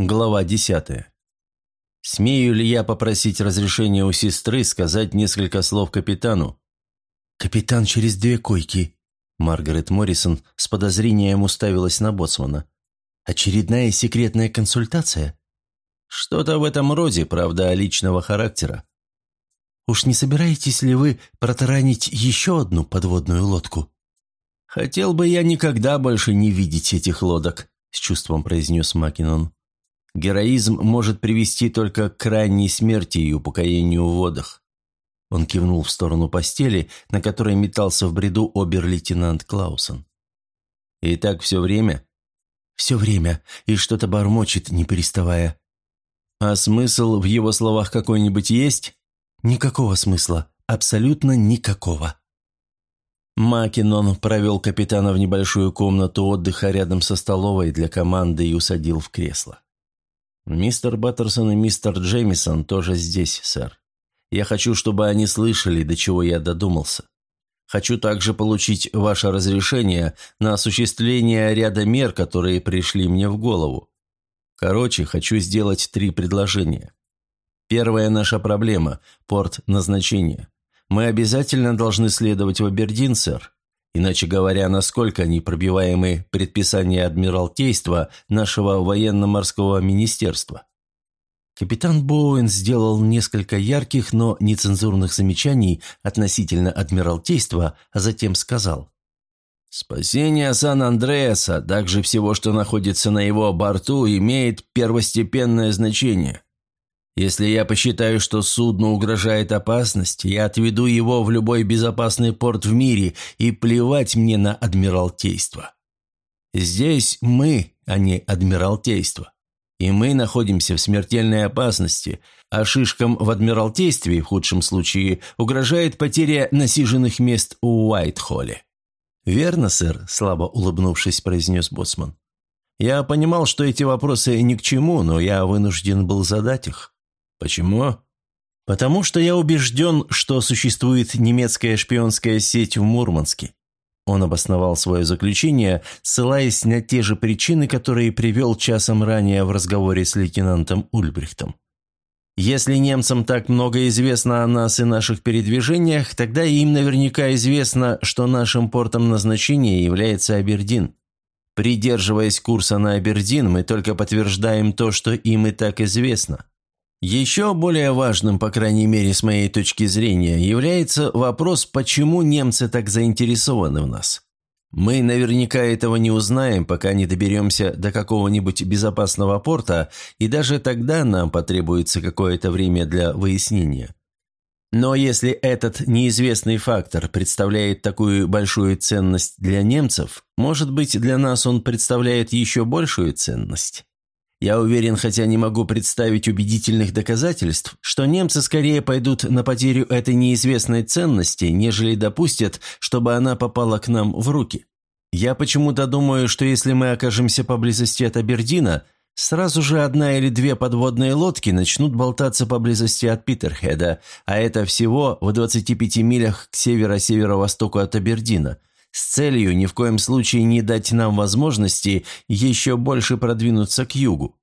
Глава десятая. Смею ли я попросить разрешения у сестры сказать несколько слов капитану? «Капитан через две койки», Маргарет Моррисон с подозрением уставилась на боцмана. «Очередная секретная консультация?» «Что-то в этом роде, правда, личного характера». «Уж не собираетесь ли вы протаранить еще одну подводную лодку?» «Хотел бы я никогда больше не видеть этих лодок», — с чувством произнес Макинон. Героизм может привести только к крайней смерти и упокоению в водах. Он кивнул в сторону постели, на которой метался в бреду обер-лейтенант Клаусон. «И так все время?» «Все время, и что-то бормочет, не переставая». «А смысл в его словах какой-нибудь есть?» «Никакого смысла, абсолютно никакого». Макинон провел капитана в небольшую комнату отдыха рядом со столовой для команды и усадил в кресло. «Мистер Баттерсон и мистер Джеймисон тоже здесь, сэр. Я хочу, чтобы они слышали, до чего я додумался. Хочу также получить ваше разрешение на осуществление ряда мер, которые пришли мне в голову. Короче, хочу сделать три предложения. Первая наша проблема – порт назначения. Мы обязательно должны следовать в Абердин, сэр. Иначе говоря, насколько непробиваемы предписания Адмиралтейства нашего военно-морского министерства. Капитан Боуэн сделал несколько ярких, но нецензурных замечаний относительно Адмиралтейства, а затем сказал. «Спасение Сан-Андреаса, также всего, что находится на его борту, имеет первостепенное значение. Если я посчитаю, что судну угрожает опасность, я отведу его в любой безопасный порт в мире, и плевать мне на Адмиралтейство. Здесь мы, а не Адмиралтейство. И мы находимся в смертельной опасности, а шишкам в Адмиралтействе, в худшем случае, угрожает потеря насиженных мест у Уайтхолле. «Верно, сэр», – слабо улыбнувшись, произнес Боцман. «Я понимал, что эти вопросы ни к чему, но я вынужден был задать их. Почему? Потому что я убежден, что существует немецкая шпионская сеть в Мурманске. Он обосновал свое заключение, ссылаясь на те же причины, которые привел часом ранее в разговоре с лейтенантом Ульбрихтом. Если немцам так много известно о нас и наших передвижениях, тогда им наверняка известно, что нашим портом назначения является Абердин. Придерживаясь курса на Абердин, мы только подтверждаем то, что им и так известно. Еще более важным, по крайней мере с моей точки зрения, является вопрос, почему немцы так заинтересованы в нас. Мы наверняка этого не узнаем, пока не доберемся до какого-нибудь безопасного порта, и даже тогда нам потребуется какое-то время для выяснения. Но если этот неизвестный фактор представляет такую большую ценность для немцев, может быть, для нас он представляет еще большую ценность. Я уверен, хотя не могу представить убедительных доказательств, что немцы скорее пойдут на потерю этой неизвестной ценности, нежели допустят, чтобы она попала к нам в руки. Я почему-то думаю, что если мы окажемся поблизости от Абердина, сразу же одна или две подводные лодки начнут болтаться поблизости от Питерхеда, а это всего в 25 милях к северо-северо-востоку от Абердина – с целью ни в коем случае не дать нам возможности еще больше продвинуться к югу.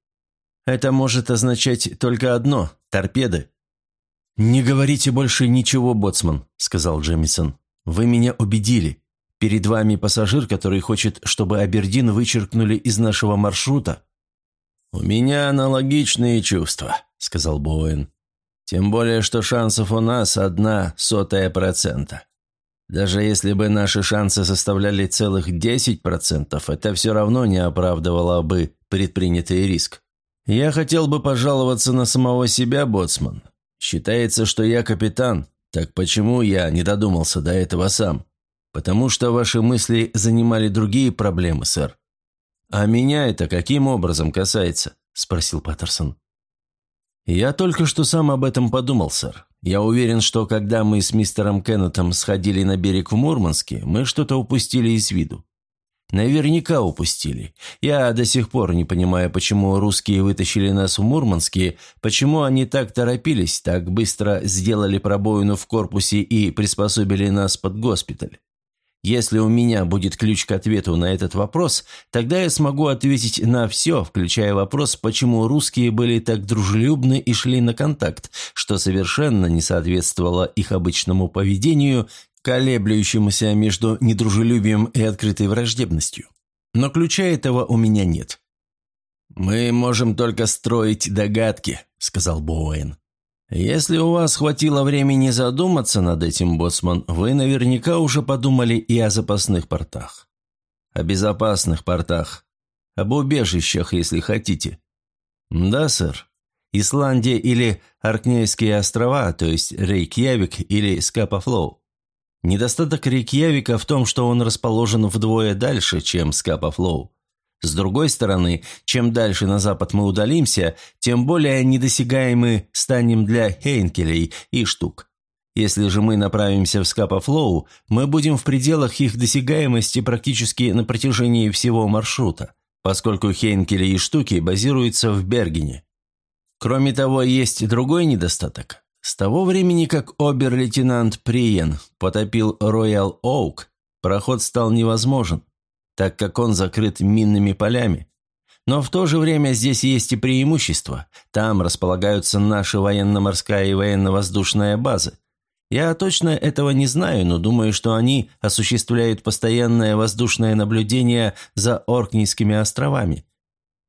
Это может означать только одно – торпеды. «Не говорите больше ничего, боцман», – сказал Джемисон. «Вы меня убедили. Перед вами пассажир, который хочет, чтобы Абердин вычеркнули из нашего маршрута». «У меня аналогичные чувства», – сказал Боуэн. «Тем более, что шансов у нас одна сотая процента. Даже если бы наши шансы составляли целых 10%, это все равно не оправдывало бы предпринятый риск. Я хотел бы пожаловаться на самого себя, боцман. Считается, что я капитан. Так почему я не додумался до этого сам? Потому что ваши мысли занимали другие проблемы, сэр. А меня это каким образом касается? Спросил Паттерсон. Я только что сам об этом подумал, сэр. Я уверен, что когда мы с мистером Кеннетом сходили на берег в Мурманске, мы что-то упустили из виду. Наверняка упустили. Я до сих пор не понимаю, почему русские вытащили нас в Мурманске, почему они так торопились, так быстро сделали пробоину в корпусе и приспособили нас под госпиталь. Если у меня будет ключ к ответу на этот вопрос, тогда я смогу ответить на все, включая вопрос, почему русские были так дружелюбны и шли на контакт, что совершенно не соответствовало их обычному поведению, колеблющемуся между недружелюбием и открытой враждебностью. Но ключа этого у меня нет. «Мы можем только строить догадки», — сказал Боуэн. «Если у вас хватило времени задуматься над этим, боцман, вы наверняка уже подумали и о запасных портах. О безопасных портах. Об убежищах, если хотите». «Да, сэр. Исландия или Оркнейские острова, то есть Рейкьявик или Скапафлоу. Недостаток Рейкьявика в том, что он расположен вдвое дальше, чем Скапафлоу. С другой стороны, чем дальше на запад мы удалимся, тем более недосягаемы станем для Хейнкелей и штук. Если же мы направимся в Скапа-Флоу, мы будем в пределах их досягаемости практически на протяжении всего маршрута, поскольку Хейнкели и штуки базируются в Бергене. Кроме того, есть другой недостаток. С того времени, как обер-лейтенант Приен потопил Роял Оук, проход стал невозможен так как он закрыт минными полями. Но в то же время здесь есть и преимущество. Там располагаются наши военно-морская и военно-воздушная базы. Я точно этого не знаю, но думаю, что они осуществляют постоянное воздушное наблюдение за Оркнийскими островами.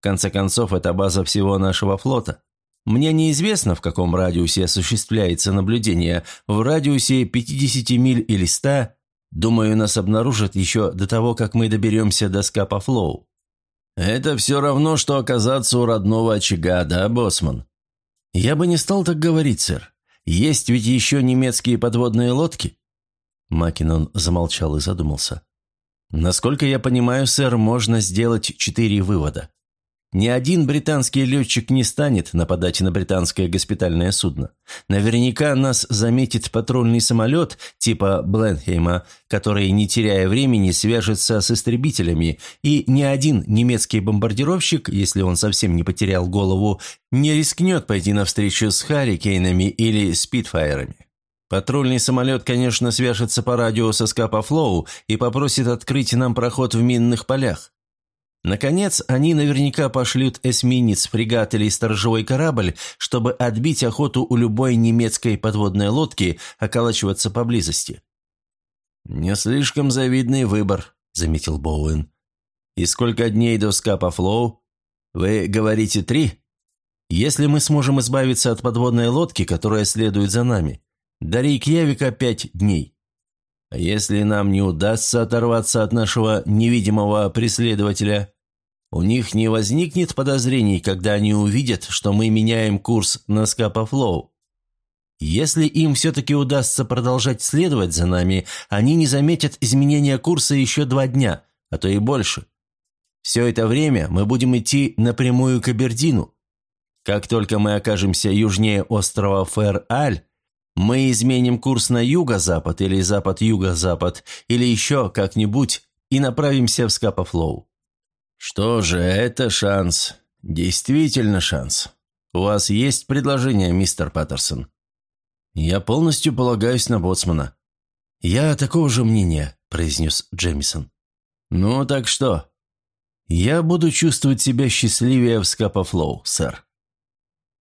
В конце концов, это база всего нашего флота. Мне неизвестно, в каком радиусе осуществляется наблюдение, в радиусе 50 миль или 100, Думаю, нас обнаружат еще до того, как мы доберемся до Скапа Флоу. Это все равно, что оказаться у родного очага, да, Босман? Я бы не стал так говорить, сэр. Есть ведь еще немецкие подводные лодки. Макинон замолчал и задумался. Насколько я понимаю, сэр, можно сделать четыре вывода. Ни один британский летчик не станет нападать на британское госпитальное судно. Наверняка нас заметит патрульный самолет типа Бленхейма, который, не теряя времени, свяжется с истребителями, и ни один немецкий бомбардировщик, если он совсем не потерял голову, не рискнет пойти навстречу с Харрикейнами или Спитфайрами. Патрульный самолет, конечно, свяжется по радио со Скапа Флоу и попросит открыть нам проход в минных полях. Наконец, они наверняка пошлют эсминец, фрегат или сторожевой корабль, чтобы отбить охоту у любой немецкой подводной лодки околачиваться поблизости. «Не слишком завидный выбор», — заметил Боуэн. «И сколько дней до скапа Флоу? Вы говорите три? Если мы сможем избавиться от подводной лодки, которая следует за нами, до Рейкьявика пять дней. А если нам не удастся оторваться от нашего невидимого преследователя, у них не возникнет подозрений, когда они увидят, что мы меняем курс на Скапа-Флоу. Если им все-таки удастся продолжать следовать за нами, они не заметят изменения курса еще два дня, а то и больше. Все это время мы будем идти напрямую к Абердину. Как только мы окажемся южнее острова Фэр-Аль, мы изменим курс на юго-запад или запад-юго-запад, или еще как-нибудь, и направимся в Скапа-Флоу. «Что же, это шанс. Действительно шанс. У вас есть предложение, мистер Паттерсон?» «Я полностью полагаюсь на боцмана». «Я такого же мнения», – произнес Джемисон. «Ну, так что?» «Я буду чувствовать себя счастливее в Скапафлоу, сэр».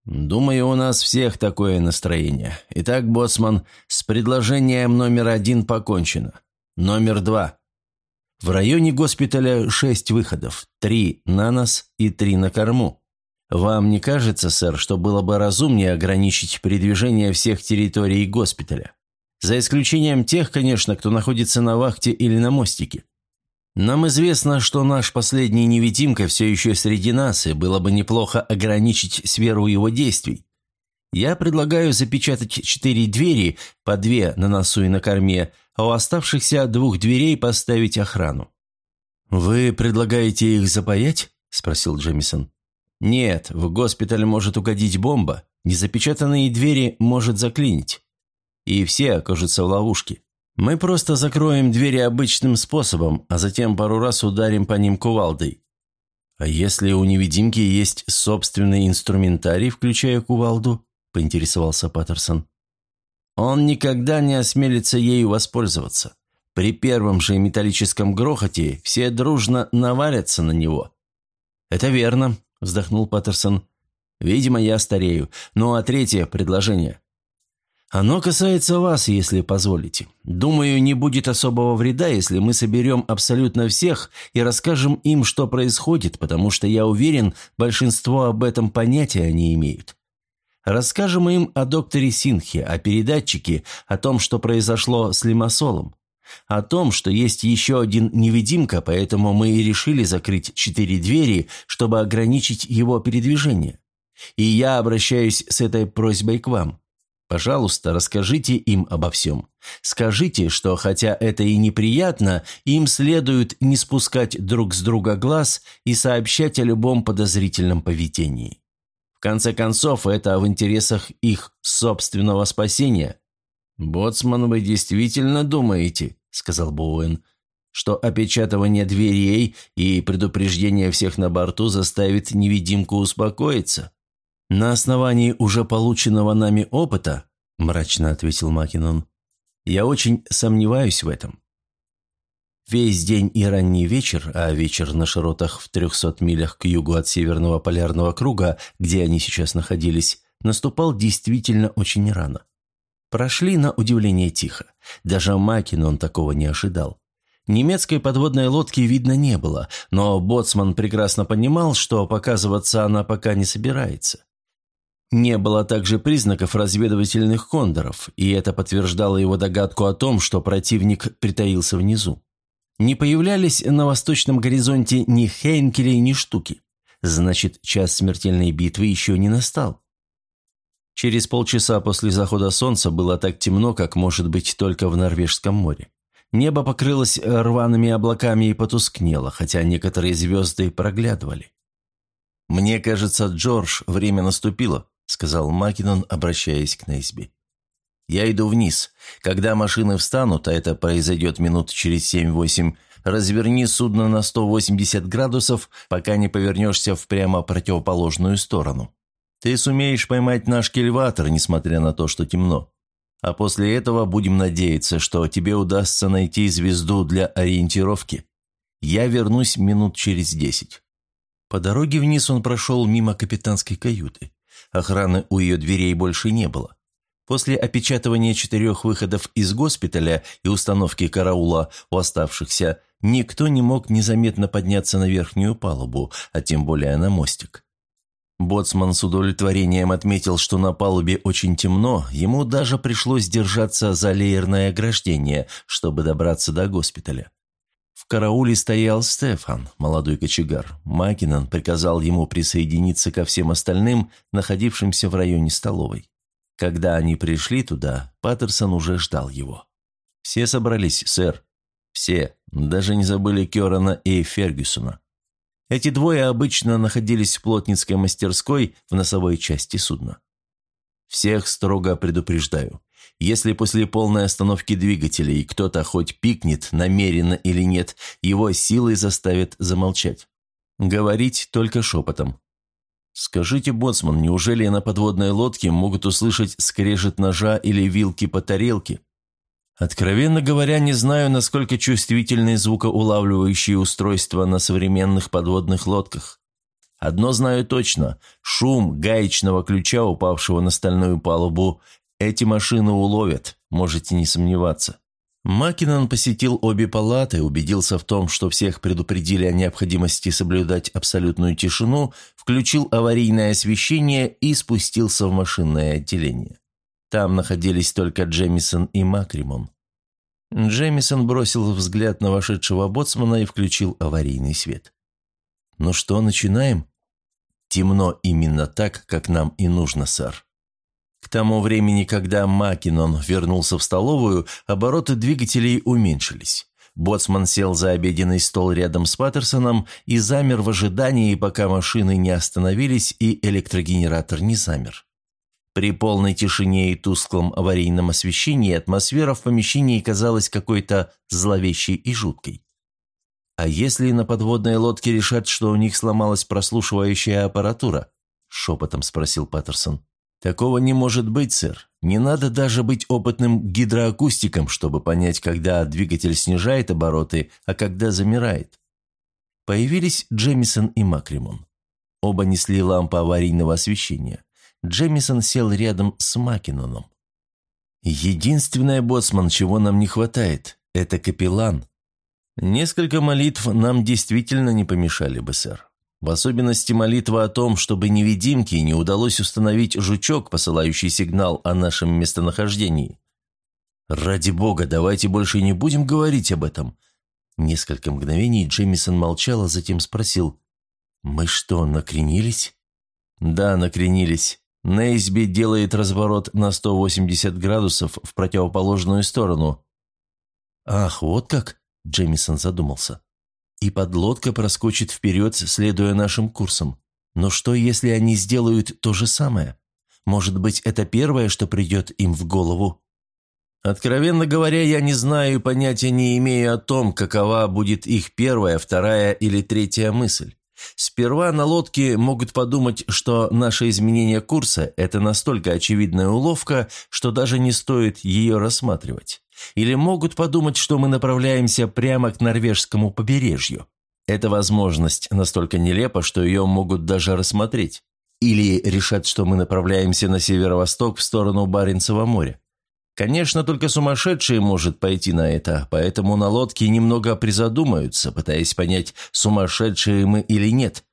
«Думаю, у нас всех такое настроение. Итак, боцман, с предложением номер один покончено. Номер два. В районе госпиталя шесть выходов, три на нас и три на корму. Вам не кажется, сэр, что было бы разумнее ограничить передвижение всех территорий госпиталя? За исключением тех, конечно, кто находится на вахте или на мостике. Нам известно, что наш последний невидимка все еще среди нас, и было бы неплохо ограничить сферу его действий. Я предлагаю запечатать четыре двери, по две на носу и на корме, а у оставшихся двух дверей поставить охрану. «Вы предлагаете их запаять?» – спросил Джемисон. «Нет, в госпиталь может угодить бомба, незапечатанные двери может заклинить. И все окажутся в ловушке. Мы просто закроем двери обычным способом, а затем пару раз ударим по ним кувалдой. А если у невидимки есть собственный инструментарий, включая кувалду?» Поинтересовался Паттерсон. «Он никогда не осмелится ею воспользоваться. При первом же металлическом грохоте все дружно навалятся на него». «Это верно», – вздохнул Паттерсон. «Видимо, я старею. Ну а третье предложение. Оно касается вас, если позволите. Думаю, не будет особого вреда, если мы соберем абсолютно всех и расскажем им, что происходит, потому что я уверен, большинство об этом понятия не имеют. Расскажем им о докторе Синхе, о передатчике, о том, что произошло с Лимассолом. О том, что есть еще один невидимка, поэтому мы и решили закрыть четыре двери, чтобы ограничить его передвижение. И я обращаюсь с этой просьбой к вам. Пожалуйста, расскажите им обо всем. Скажите, что хотя это и неприятно, им следует не спускать друг с друга глаз и сообщать о любом подозрительном поведении. Конце концов, это в интересах их собственного спасения. «Боцман, вы действительно думаете, — сказал Боуэн, — что опечатывание дверей и предупреждение всех на борту заставит невидимку успокоиться?» «На основании уже полученного нами опыта», – мрачно ответил Макинон, – «я очень сомневаюсь в этом». Весь день и ранний вечер, а вечер на широтах в трехсот милях к югу от Северного полярного круга, где они сейчас находились, наступал действительно очень рано. Прошли на удивление тихо. Даже Макинон такого не ожидал. Немецкой подводной лодки видно не было, но боцман прекрасно понимал, что показываться она пока не собирается. Не было также признаков разведывательных кондоров, и это подтверждало его догадку о том, что противник притаился внизу. Не появлялись на восточном горизонте ни Хейнкели, ни штуки. Значит, час смертельной битвы еще не настал. Через полчаса после захода солнца было так темно, как может быть только в Норвежском море. Небо покрылось рваными облаками и потускнело, хотя некоторые звезды проглядывали. «Мне кажется, Джордж, время наступило», – сказал Макинон, обращаясь к Нейсби. «Я иду вниз. Когда машины встанут, а это произойдет минут через семь-восемь, разверни судно на 180 градусов, пока не повернешься в прямо противоположную сторону. Ты сумеешь поймать наш кильватор, несмотря на то, что темно. А после этого будем надеяться, что тебе удастся найти звезду для ориентировки. Я вернусь минут через десять». По дороге вниз он прошел мимо капитанской каюты. Охраны у ее дверей больше не было. После опечатывания четырех выходов из госпиталя и установки караула у оставшихся, никто не мог незаметно подняться на верхнюю палубу, а тем более на мостик. Боцман с удовлетворением отметил, что на палубе очень темно, ему даже пришлось держаться за леерное ограждение, чтобы добраться до госпиталя. В карауле стоял Стефан, молодой кочегар. Макинан приказал ему присоединиться ко всем остальным, находившимся в районе столовой. Когда они пришли туда, Паттерсон уже ждал его. «Все собрались, сэр?» «Все. Даже не забыли Керана и Фергюсона. Эти двое обычно находились в плотницкой мастерской в носовой части судна. Всех строго предупреждаю. Если после полной остановки двигателей кто-то хоть пикнет, намеренно или нет, его силой заставят замолчать. Говорить только шепотом. Скажите, боцман, неужели на подводной лодке могут услышать скрежет ножа или вилки по тарелке? Откровенно говоря, не знаю, насколько чувствительны звукоулавливающие устройства на современных подводных лодках. Одно знаю точно – шум гаечного ключа, упавшего на стальную палубу, эти машины уловят, можете не сомневаться. Макинон посетил обе палаты, убедился в том, что всех предупредили о необходимости соблюдать абсолютную тишину, включил аварийное освещение и спустился в машинное отделение. Там находились только Джемисон и Макримон. Джемисон бросил взгляд на вошедшего боцмана и включил аварийный свет. «Ну что, начинаем?» «Темно именно так, как нам и нужно, сэр». К тому времени, когда Макинон вернулся в столовую, обороты двигателей уменьшились. Боцман сел за обеденный стол рядом с Паттерсоном и замер в ожидании, пока машины не остановились и электрогенератор не замер. При полной тишине и тусклом аварийном освещении атмосфера в помещении казалась какой-то зловещей и жуткой. «А если на подводной лодке решат, что у них сломалась прослушивающая аппаратура?» – шепотом спросил Паттерсон. «Такого не может быть, сэр. Не надо даже быть опытным гидроакустиком, чтобы понять, когда двигатель снижает обороты, а когда замирает». Появились Джемисон и Макримон. Оба несли лампы аварийного освещения. Джемисон сел рядом с Макиноном. «Единственное, боцман, чего нам не хватает, это капеллан. Несколько молитв нам действительно не помешали бы, сэр. В особенности молитва о том, чтобы невидимке не удалось установить жучок, посылающий сигнал о нашем местонахождении. «Ради бога, давайте больше не будем говорить об этом». Несколько мгновений Джемисон молчал, а затем спросил. «Мы что, накренились?» «Да, накренились. Нейсби делает разворот на 180 градусов в противоположную сторону». «Ах, вот как?» – Джемисон задумался и подлодка проскочит вперед, следуя нашим курсам. Но что, если они сделают то же самое? Может быть, это первое, что придет им в голову? Откровенно говоря, я не знаю и понятия не имею о том, какова будет их первая, вторая или третья мысль. Сперва на лодке могут подумать, что наше изменение курса – это настолько очевидная уловка, что даже не стоит ее рассматривать. Или могут подумать, что мы направляемся прямо к норвежскому побережью. Эта возможность настолько нелепа, что ее могут даже рассмотреть. Или решат, что мы направляемся на северо-восток в сторону Баренцева моря. Конечно, только сумасшедший может пойти на это, поэтому на лодке немного призадумаются, пытаясь понять, сумасшедшие мы или нет.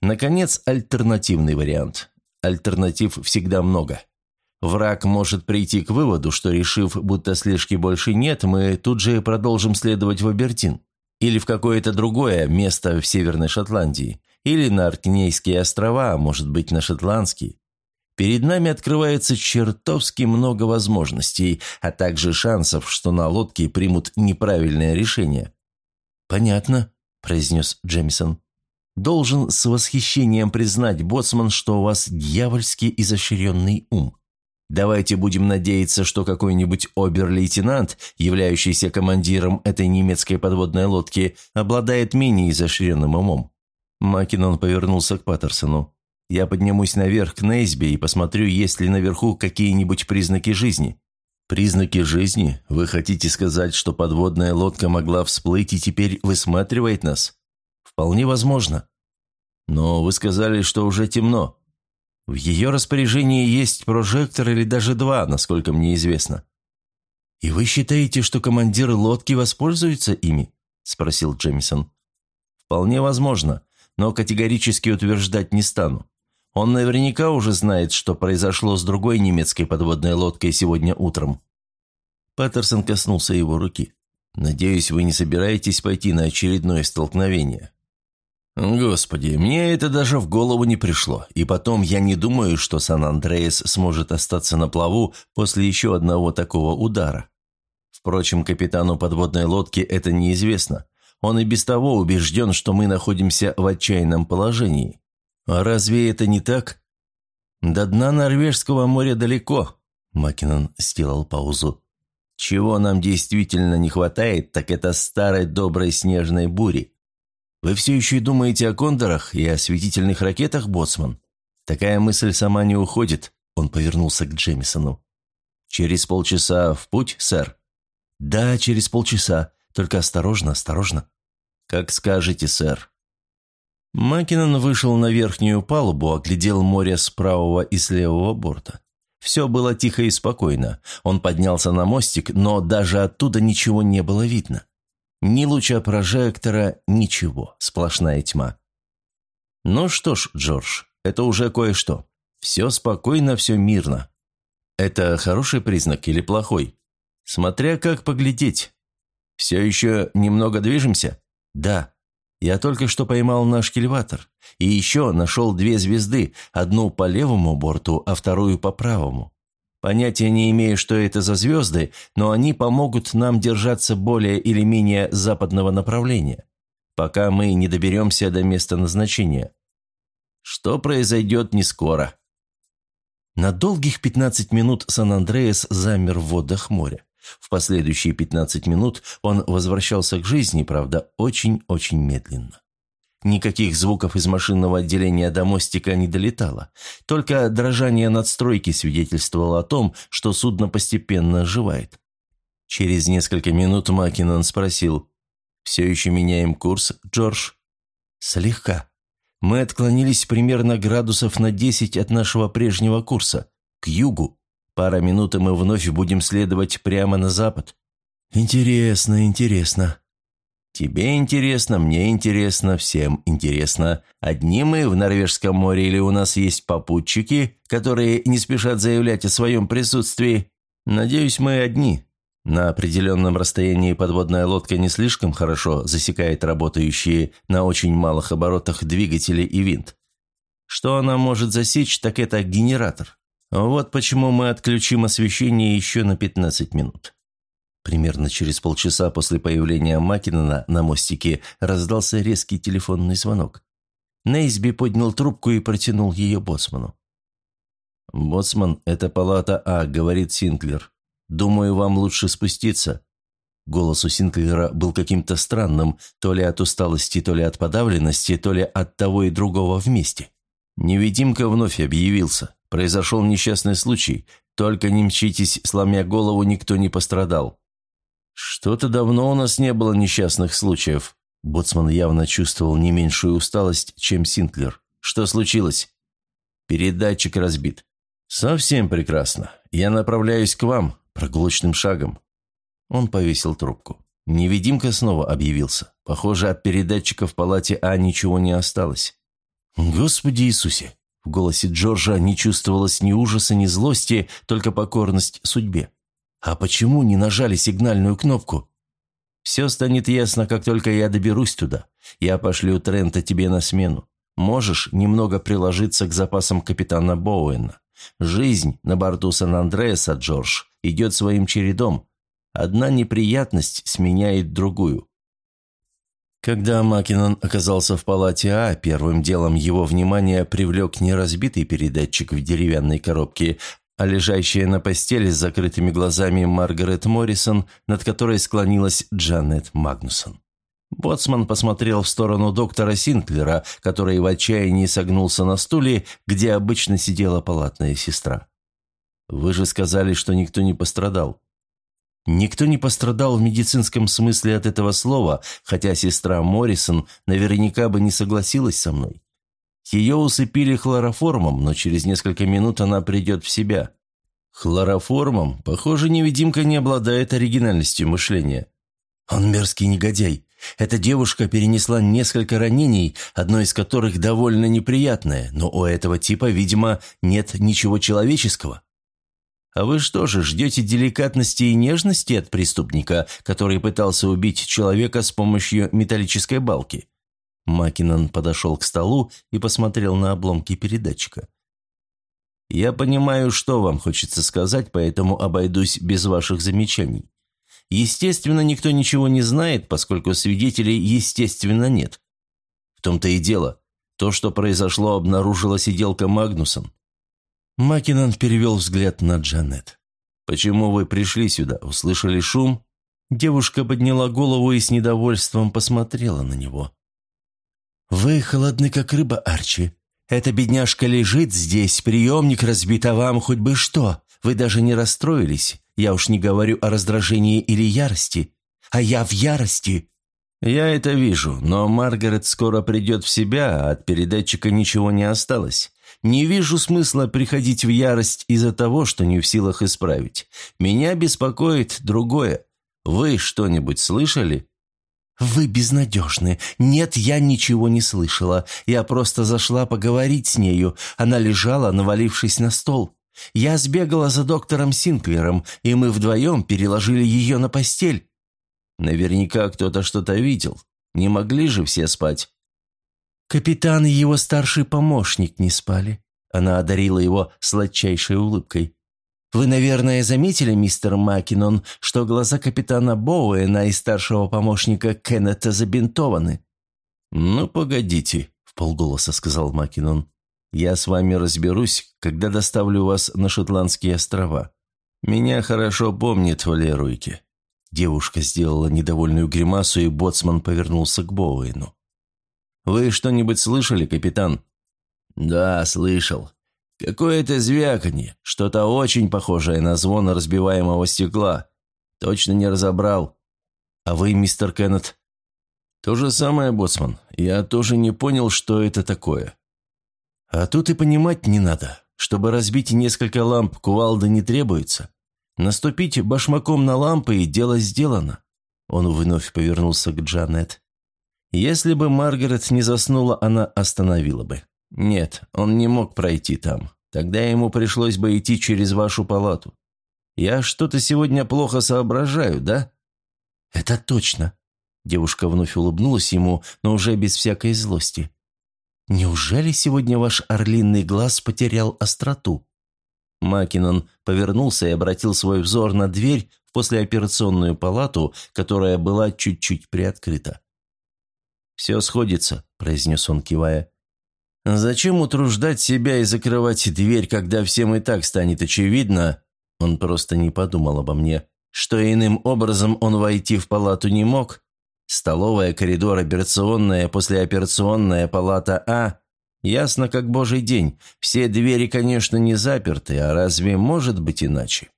Наконец, альтернативный вариант. Альтернатив всегда много. Враг может прийти к выводу, что, решив, будто слежки больше нет, мы тут же продолжим следовать в Абертин. Или в какое-то другое место в Северной Шотландии. Или на Аркнейские острова, а может быть на Шотландские. Перед нами открывается чертовски много возможностей, а также шансов, что на лодке примут неправильное решение. «Понятно», – произнес Джемисон. «Должен с восхищением признать, боцман, что у вас дьявольски изощренный ум. Давайте будем надеяться, что какой-нибудь обер-лейтенант, являющийся командиром этой немецкой подводной лодки, обладает менее изощренным умом». Макинон повернулся к Паттерсону. Я поднимусь наверх к Нейсби и посмотрю, есть ли наверху какие-нибудь признаки жизни». «Признаки жизни? Вы хотите сказать, что подводная лодка могла всплыть и теперь высматривает нас?» «Вполне возможно». «Но вы сказали, что уже темно. В ее распоряжении есть прожектор или даже два, насколько мне известно». «И вы считаете, что командир лодки воспользуется ими?» – спросил Джемисон. «Вполне возможно, но категорически утверждать не стану. Он наверняка уже знает, что произошло с другой немецкой подводной лодкой сегодня утром». Паттерсон коснулся его руки. «Надеюсь, вы не собираетесь пойти на очередное столкновение». «Господи, мне это даже в голову не пришло. И потом, я не думаю, что Сан-Андреас сможет остаться на плаву после еще одного такого удара. Впрочем, капитану подводной лодки это неизвестно. Он и без того убежден, что мы находимся в отчаянном положении. «А разве это не так?» «До дна Норвежского моря далеко», – Макинон сделал паузу. «Чего нам действительно не хватает, так это старой доброй снежной бури. Вы все еще и думаете о кондорах и осветительных ракетах, Боцман? Такая мысль сама не уходит», – он повернулся к Джемисону. «Через полчаса в путь, сэр?» «Да, через полчаса. Только осторожно, осторожно». «Как скажете, сэр». Макинон вышел на верхнюю палубу, оглядел море с правого и с левого борта. Все было тихо и спокойно. Он поднялся на мостик, но даже оттуда ничего не было видно. Ни луча прожектора, ничего, сплошная тьма. Ну что ж, Джордж, это уже кое-что. Все спокойно, все мирно. Это хороший признак или плохой? Смотря как поглядеть. Все еще немного движемся? Да. Я только что поймал наш кильватор. И еще нашел две звезды, одну по левому борту, а вторую по правому. Понятия не имею, что это за звезды, но они помогут нам держаться более или менее западного направления, пока мы не доберемся до места назначения. Что произойдет не скоро. На долгих 15 минут Сан-Андреас замер в водах моря. В последующие 15 минут он возвращался к жизни, правда, очень-очень медленно. Никаких звуков из машинного отделения до мостика не долетало. Только дрожание надстройки свидетельствовало о том, что судно постепенно оживает. Через несколько минут Макинон спросил, «Все еще меняем курс, Джордж?» «Слегка. Мы отклонились примерно градусов на 10 от нашего прежнего курса, к югу. Пара минут, и мы вновь будем следовать прямо на запад». «Интересно, интересно», Тебе интересно, мне интересно, всем интересно. Одни мы в Норвежском море или у нас есть попутчики, которые не спешат заявлять о своем присутствии? Надеюсь, мы одни. На определенном расстоянии подводная лодка не слишком хорошо засекает работающие на очень малых оборотах двигатели и винт. Что она может засечь, так это генератор. Вот почему мы отключим освещение еще на 15 минут. Примерно через полчаса после появления Макинона на мостике раздался резкий телефонный звонок. Нейсби поднял трубку и протянул ее боцману. «Боцман, это палата А», — говорит Синклер. «Думаю, вам лучше спуститься». Голос у Синклера был каким-то странным, то ли от усталости, то ли от подавленности, то ли от того и другого вместе. Невидимка вновь объявился. Произошел несчастный случай. Только не мчитесь, сломя голову, никто не пострадал. «Что-то давно у нас не было несчастных случаев». Боцман явно чувствовал не меньшую усталость, чем Синклер. «Что случилось?» «Передатчик разбит». «Совсем прекрасно. Я направляюсь к вам, прогулочным шагом». Он повесил трубку. Невидимка снова объявился. Похоже, от передатчика в палате А ничего не осталось. «Господи Иисусе!» В голосе Джорджа не чувствовалось ни ужаса, ни злости, только покорность судьбе. «А почему не нажали сигнальную кнопку?» «Все станет ясно, как только я доберусь туда. Я пошлю Трента тебе на смену. Можешь немного приложиться к запасам капитана Боуэна. Жизнь на борту Сан-Андреаса, Джордж, идет своим чередом. Одна неприятность сменяет другую». Когда Макинон оказался в палате А, первым делом его внимание привлек не разбитый передатчик в деревянной коробке, а лежащая на постели с закрытыми глазами Маргарет Моррисон, над которой склонилась Джанет Магнусон. Боцман посмотрел в сторону доктора Синклера, который в отчаянии согнулся на стуле, где обычно сидела палатная сестра. «Вы же сказали, что никто не пострадал». Никто не пострадал в медицинском смысле от этого слова, хотя сестра Моррисон наверняка бы не согласилась со мной. Ее усыпили хлороформом, но через несколько минут она придет в себя. Хлороформом, похоже, невидимка не обладает оригинальностью мышления. Он мерзкий негодяй. Эта девушка перенесла несколько ранений, одно из которых довольно неприятное, но у этого типа, видимо, нет ничего человеческого. А вы что же, ждете деликатности и нежности от преступника, который пытался убить человека с помощью металлической балки? Макинон подошел к столу и посмотрел на обломки передатчика. «Я понимаю, что вам хочется сказать, поэтому обойдусь без ваших замечаний. Естественно, никто ничего не знает, поскольку свидетелей, естественно, нет. В том-то и дело. То, что произошло, обнаружила сиделка Магнусон». Макинон перевел взгляд на Джанет. «Почему вы пришли сюда? Услышали шум?» Девушка подняла голову и с недовольством посмотрела на него. «Вы холодны, как рыба, Арчи. Эта бедняжка лежит здесь, приемник разбит, а вам хоть бы что. Вы даже не расстроились. Я уж не говорю о раздражении или ярости. А я в ярости». «Я это вижу, но Маргарет скоро придет в себя, а от передатчика ничего не осталось. Не вижу смысла приходить в ярость из-за того, что не в силах исправить. Меня беспокоит другое. Вы что-нибудь слышали?» «Вы безнадежны. Нет, я ничего не слышала. Я просто зашла поговорить с нею. Она лежала, навалившись на стол. Я сбегала за доктором Синклером, и мы вдвоем переложили ее на постель». «Наверняка кто-то что-то видел. Не могли же все спать?» «Капитан и его старший помощник не спали». Она одарила его сладчайшей улыбкой. Вы, наверное, заметили, мистер Макинон, что глаза капитана Боуэна и старшего помощника Кеннета забинтованы?» «Ну, погодите», — в полголоса сказал Макинон. «Я с вами разберусь, когда доставлю вас на Шотландские острова. Меня хорошо помнит Валеруйки». Девушка сделала недовольную гримасу, и боцман повернулся к Боуэну. Вы что-нибудь слышали, капитан?» «Да, слышал. Какое-то звяканье, что-то очень похожее на звон разбиваемого стекла. Точно не разобрал. А вы, мистер Кеннет?» «То же самое, боцман. Я тоже не понял, что это такое». «А тут и понимать не надо. Чтобы разбить несколько ламп, кувалда не требуется. Наступить башмаком на лампы, и дело сделано». Он вновь повернулся к Джанет. «Если бы Маргарет не заснула, она остановила бы. Нет, он не мог пройти там. Тогда ему пришлось бы идти через вашу палату. Я что-то сегодня плохо соображаю, да?» «Это точно», Девушка вновь улыбнулась ему, но уже без всякой злости. «Неужели сегодня ваш орлиный глаз потерял остроту?» Макинон повернулся и обратил свой взор на дверь в послеоперационную палату, которая была чуть-чуть приоткрыта. «Все сходится», – произнес он, кивая. «Зачем утруждать себя и закрывать дверь, когда всем и так станет очевидно?» Он просто не подумал обо мне, что иным образом он войти в палату не мог, Столовая, коридор, операционная, послеоперационная, палата А. Ясно, как божий день. Все двери, конечно, не заперты, а разве может быть иначе?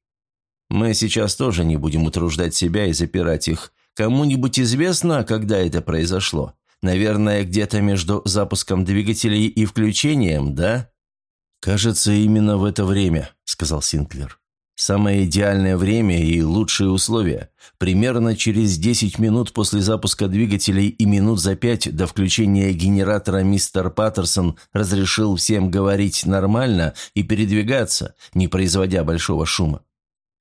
Мы сейчас тоже не будем утруждать себя и запирать их. Кому-нибудь известно, когда это произошло? Наверное, где-то между запуском двигателей и включением, да? «Кажется, именно в это время», — сказал Синклер. Самое идеальное время и лучшие условия. Примерно через 10 минут после запуска двигателей и минут за 5 до включения генератора мистер Паттерсон разрешил всем говорить нормально и передвигаться, не производя большого шума.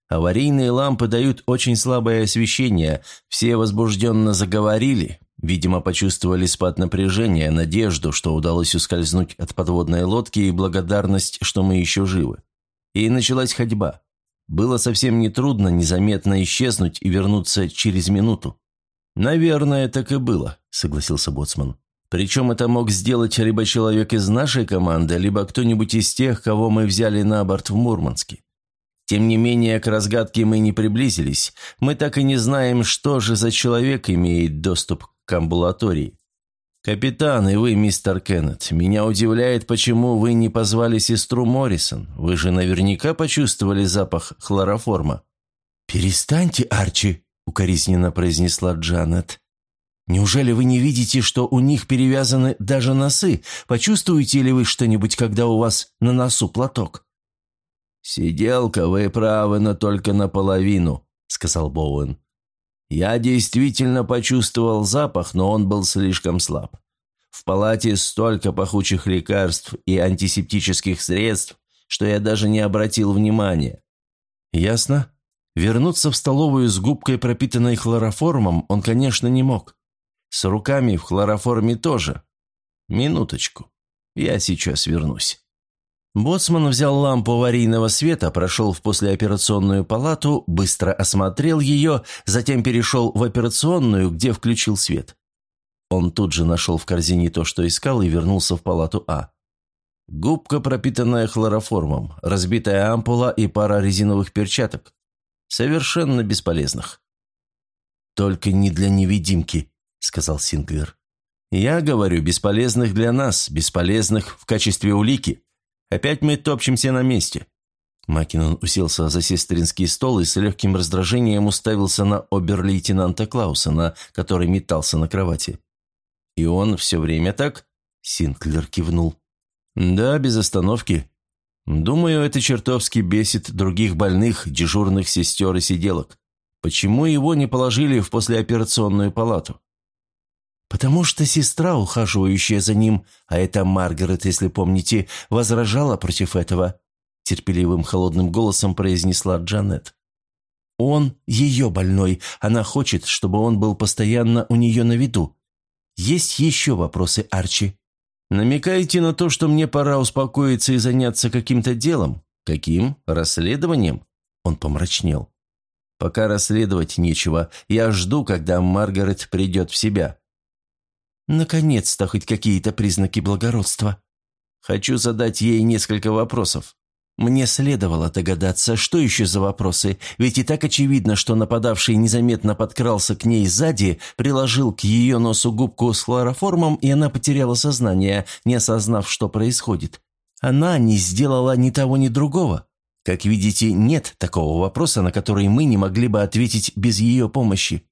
Аварийные лампы дают очень слабое освещение, все возбужденно заговорили, видимо, почувствовали спад напряжения, надежду, что удалось ускользнуть от подводной лодки и благодарность, что мы еще живы. И началась ходьба. Было совсем нетрудно незаметно исчезнуть и вернуться через минуту. «Наверное, так и было», — согласился Боцман. «Причем это мог сделать либо человек из нашей команды, либо кто-нибудь из тех, кого мы взяли на борт в Мурманске. Тем не менее, к разгадке мы не приблизились. Мы так и не знаем, что же за человек имеет доступ к амбулатории. «Капитан и вы, мистер Кеннет, меня удивляет, почему вы не позвали сестру Моррисон. Вы же наверняка почувствовали запах хлороформа». «Перестаньте, Арчи», — укоризненно произнесла Джанет. «Неужели вы не видите, что у них перевязаны даже носы? Почувствуете ли вы что-нибудь, когда у вас на носу платок?» «Сиделка, вы правы, но только наполовину», — сказал Боуэн. Я действительно почувствовал запах, но он был слишком слаб. В палате столько пахучих лекарств и антисептических средств, что я даже не обратил внимания. Ясно. Вернуться в столовую с губкой, пропитанной хлороформом, он, конечно, не мог. С руками в хлороформе тоже. Минуточку. Я сейчас вернусь. Боцман взял лампу аварийного света, прошел в послеоперационную палату, быстро осмотрел ее, затем перешел в операционную, где включил свет. Он тут же нашел в корзине то, что искал, и вернулся в палату А. Губка, пропитанная хлороформом, разбитая ампула и пара резиновых перчаток. Совершенно бесполезных. «Только не для невидимки», — сказал Синглер. «Я говорю, бесполезных для нас, бесполезных в качестве улики. Опять мы топчемся на месте». Макинон уселся за сестринский стол и с легким раздражением уставился на обер-лейтенанта Клаусена, который метался на кровати. «И он все время так?» Синклер кивнул. «Да, без остановки. Думаю, это чертовски бесит других больных, дежурных сестер и сиделок. Почему его не положили в послеоперационную палату?» «Потому что сестра, ухаживающая за ним, а это Маргарет, если помните, возражала против этого», терпеливым холодным голосом произнесла Джанет. «Он ее больной, она хочет, чтобы он был постоянно у нее на виду. Есть еще вопросы, Арчи?» «Намекаете на то, что мне пора успокоиться и заняться каким-то делом? Каким? Расследованием?» Он помрачнел. «Пока расследовать нечего. Я жду, когда Маргарет придет в себя. Наконец-то хоть какие-то признаки благородства. Хочу задать ей несколько вопросов. Мне следовало догадаться, что еще за вопросы, ведь и так очевидно, что нападавший незаметно подкрался к ней сзади, приложил к ее носу губку с хлороформом, и она потеряла сознание, не осознав, что происходит. Она не сделала ни того, ни другого. Как видите, нет такого вопроса, на который мы не могли бы ответить без ее помощи.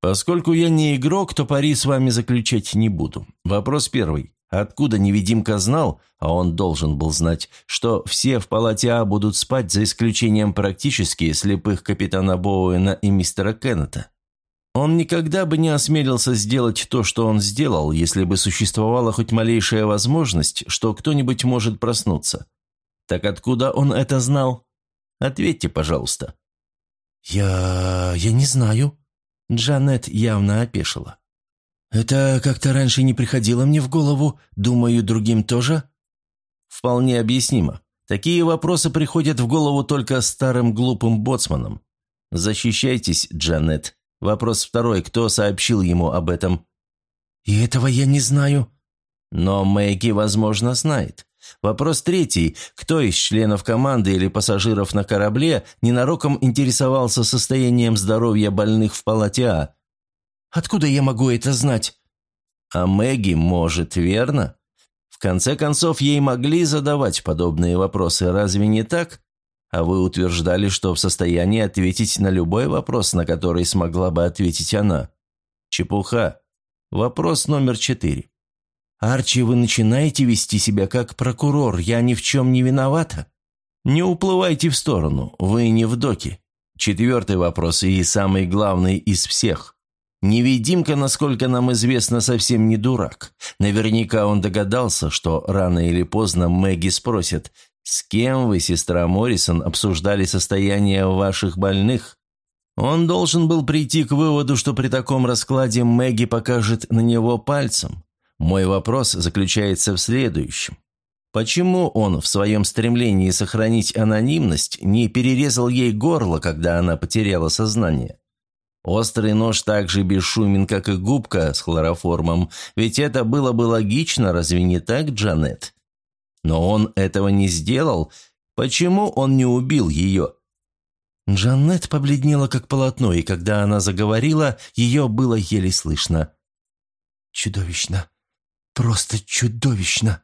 Поскольку я не игрок, то пари с вами заключать не буду. Вопрос первый. Откуда невидимка знал, а он должен был знать, что все в палате А будут спать за исключением практически слепых капитана Боуэна и мистера Кеннета? Он никогда бы не осмелился сделать то, что он сделал, если бы существовала хоть малейшая возможность, что кто-нибудь может проснуться. Так откуда он это знал? Ответьте, пожалуйста. «Я... я не знаю». Джанет явно опешила. «Это как-то раньше не приходило мне в голову, думаю, другим тоже?» «Вполне объяснимо. Такие вопросы приходят в голову только старым глупым боцманам. Защищайтесь, Джанет. Вопрос второй. Кто сообщил ему об этом?» «И этого я не знаю». «Но Мэгги, возможно, знает. Вопрос третий. Кто из членов команды или пассажиров на корабле ненароком интересовался состоянием здоровья больных в палате А?» Откуда я могу это знать?» «А Мэгги может, верно? В конце концов, ей могли задавать подобные вопросы, разве не так? А вы утверждали, что в состоянии ответить на любой вопрос, на который смогла бы ответить она. Чепуха. Вопрос номер четыре. «Арчи, вы начинаете вести себя как прокурор, я ни в чем не виновата?» «Не уплывайте в сторону, вы не в доке. Четвертый вопрос и самый главный из всех. Невидимка, насколько нам известно, совсем не дурак. Наверняка он догадался, что рано или поздно Мэгги спросит, «С кем вы, сестра Моррисон, обсуждали состояние ваших больных?» Он должен был прийти к выводу, что при таком раскладе Мэгги покажет на него пальцем. Мой вопрос заключается в следующем. Почему он в своем стремлении сохранить анонимность не перерезал ей горло, когда она потеряла сознание? Острый нож так же бесшумен, как и губка с хлороформом, ведь это было бы логично, разве не так, Джанет? Но он этого не сделал. Почему он не убил ее?» Джанет побледнела, как полотно, и когда она заговорила, ее было еле слышно. «Чудовищно. Просто чудовищно».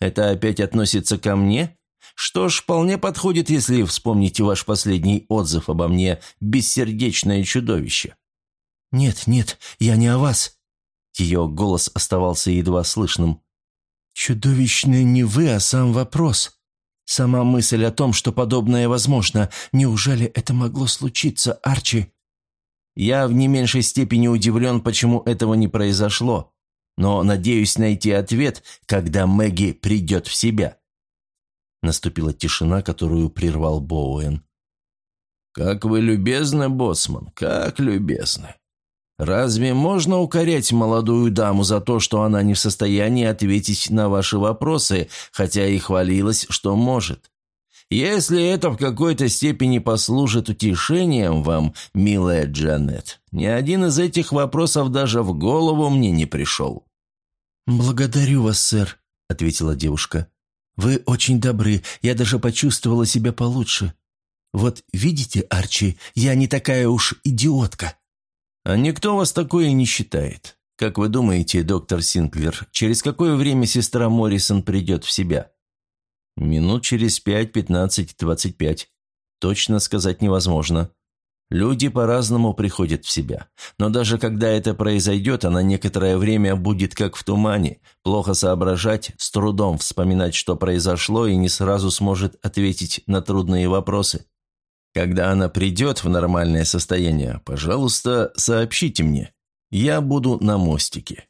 «Это опять относится ко мне?» Что ж, вполне подходит, если вспомните ваш последний отзыв обо мне, бессердечное чудовище». «Нет, нет, я не о вас». Ее голос оставался едва слышным. «Чудовищный не вы, а сам вопрос. Сама мысль о том, что подобное возможно. Неужели это могло случиться, Арчи?» «Я в не меньшей степени удивлен, почему этого не произошло, но надеюсь найти ответ, когда Мэгги придет в себя». Наступила тишина, которую прервал Боуэн. «Как вы любезны, боссман, как любезны. Разве можно укорять молодую даму за то, что она не в состоянии ответить на ваши вопросы, хотя и хвалилась, что может? Если это в какой-то степени послужит утешением вам, милая Джанет, ни один из этих вопросов даже в голову мне не пришел». «Благодарю вас, сэр», — ответила девушка. Вы очень добры, я даже почувствовала себя получше. Вот видите, Арчи, я не такая уж идиотка». «А никто вас такое не считает. Как вы думаете, доктор Синклер, через какое время сестра Моррисон придет в себя?» «Минут через пять, пятнадцать, двадцать пять. Точно сказать невозможно. Люди по-разному приходят в себя. Но даже когда это произойдет, она некоторое время будет как в тумане, плохо соображать, с трудом вспоминать, что произошло, и не сразу сможет ответить на трудные вопросы. Когда она придет в нормальное состояние, пожалуйста, сообщите мне. Я буду на мостике.